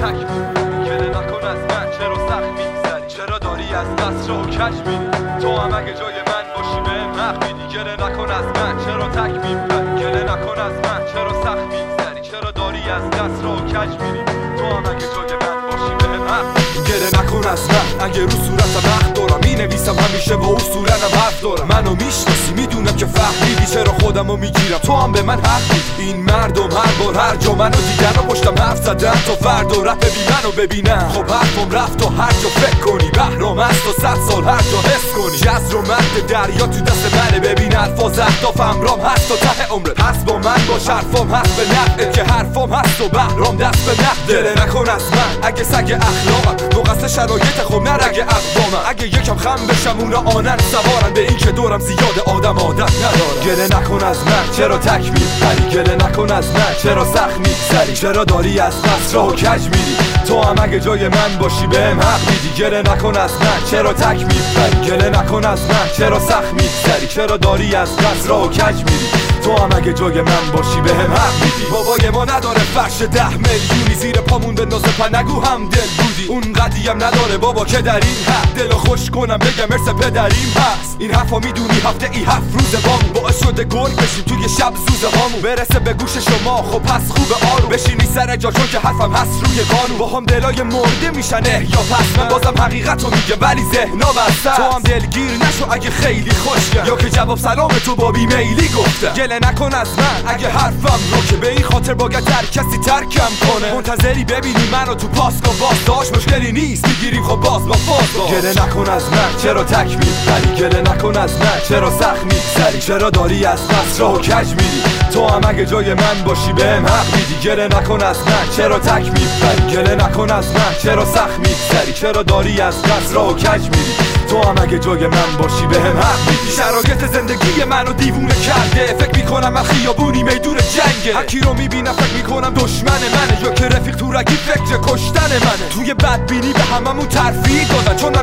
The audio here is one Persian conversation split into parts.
تک گله نکن از من چرا سخت میگذری؟ چرا داری از دست رو کج میری؟ تو هم اگه جای من باشی به حق میدی. گله نکن از من چرا تک می‌زنی گله نکن از من چرا سخت میگذری؟ چرا داری از دست رو کج میری؟ تو هم اگه جای من باشی به حق گله نکن از من اگه رو صورتم وقت دارم می نویسم همیشه با اصولنم حرف دارم. منو می‌شناسی می‌دونم که فهمیدی چرا خودمو می‌گیرم. تو هم به من حق این مردم هر بار هر جا منو دیدن و پشتم حرف زدن تا فردا رپ بی منو ببینم خب حرفم رفت و هر جا فکر کنی. بهرام است و صد سال هر جا حس کنی. جز رو مرد دریا تو دست منه. ببین الفاظ اهدافم رام هست تا ته عمرت. هست با من باش حرفام هست به نقده که حرفام هست و بهرام دست به نقده نکن از من اگه سگ اخلاقم. مقصد شرایط خب نرگ اقوامم. اگه یکم خم بشم اونا آنن سوارن به این که دورم زیاد آدم عادت ندارم. گله نکن از من چرا تک میپری گله نکن از من چرا سخت میگذری؟ چرا داری از دست راه و کج میری؟ تو هم اگه جای من باشی بهم حق میدی. گله نکن از من چرا تک میپری گله نکن از من چرا سخت میگذری؟ چرا داری از دست راه و کج میری؟ تو هم اگه جای من باشی به هم حق میدی. بابای ما نداره فرش ده میلیونی. زیر پامون به پا نگو هم دل بودی. اون قدیم نداره بابا که در این حق. دلو خوش کنم بگم مرس پدریم هست این حرفا می‌دونی هفته ای هفت روز بامون باعث شده گرگ بشیم توی شب زوزه هامون. برسه به گوش شما خب پس خوب آروم. بشینی سر جا چون که حرفم هست روی قانون. با هم دلای مرده میشن یا پس. من بازم حقیقت رو میگه ولی ذهنا بسته تو هم دلگیر نشو اگه خیلی خوشگل. یا که جواب سلام تو با بیمیلی گفته. گله نکن از من اگه حرفم رو که به این خاطر باید تر کسی ترکم کنه. منتظری ببینی منو تو پاسکا باز. داشت مشکلی نیست. می‌گیریم خب باز با فاز گله نکن از من. چرا تک میپری گله نکن از من چرا سخت میگذری چرا داری از دست راه کج میری؟ تو هم اگه جای من باشی بهم حق میدی. گله نکن از من چرا تک میپری گله نکن از من چرا سخت میگذری چرا داری از دست راه کج میری؟ تو هم اگه جای من باشی بهم حق میدی. شرایط زندگی منو دیوونه کرده. فکر می‌کنم من خیابونی میدون جنگه. هر رو می‌بینم فکر می‌کنم دشمن منه. یا که رفیق تو رگی فکر کشتن منه. توی بدبینی به هممون ترفیع دادن. چون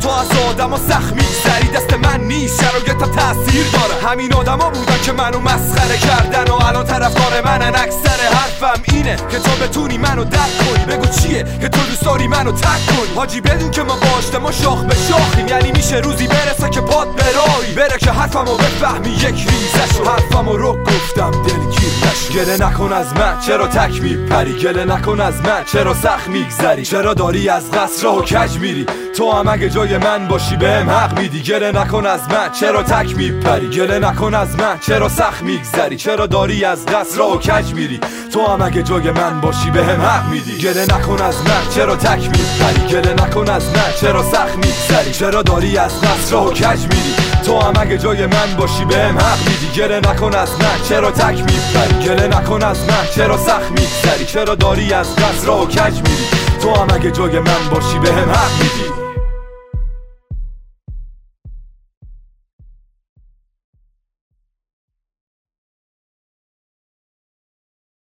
تو از آدم و سخت میگذری. دست من نیست شرایطم تاثیر داره. همین آدما بودن که منو مسخره کردن و الان طرفدار منن. اکثر حرفم اینه که تو بتونی منو درک کنی. بگو چیه که تو دوست داری منو تک کنی؟ حاجی بدون که ما باشته ما شاخ به شاخیم. یعنی میشه روزی برسه که پاد براری بره که حرفمو بفهمی. یک ریزه شو حرفمو رو گفتم دلگیر نشو. گله نکن از من چرا تک میپری؟ گله نکن از من چرا سخت میگذری؟ چرا داری از قصر و کج میری؟ تو هم اگه جای من باشی بهم حق میدی. گله نکن از من چرا تک میپری؟ گله نکن از من. چرا سخت میگذری؟ چرا داری از قصر و کج میری؟ تو هم اگه جای من باشی بهم حق میدی. گله نکن از من. چرا تک میپری؟ گله نکن از من. چرا سخت میگذری؟ چرا داری از قصر و کج میری؟ تو هم اگه جای من باشی بهم حق میدی. گله نکن از من. چرا تک میپری؟ گله نکن از من. چرا سخت میگذری؟ چرا داری از قصر و کج میری؟ تو هم اگه جای من باشی بهم حق میدی.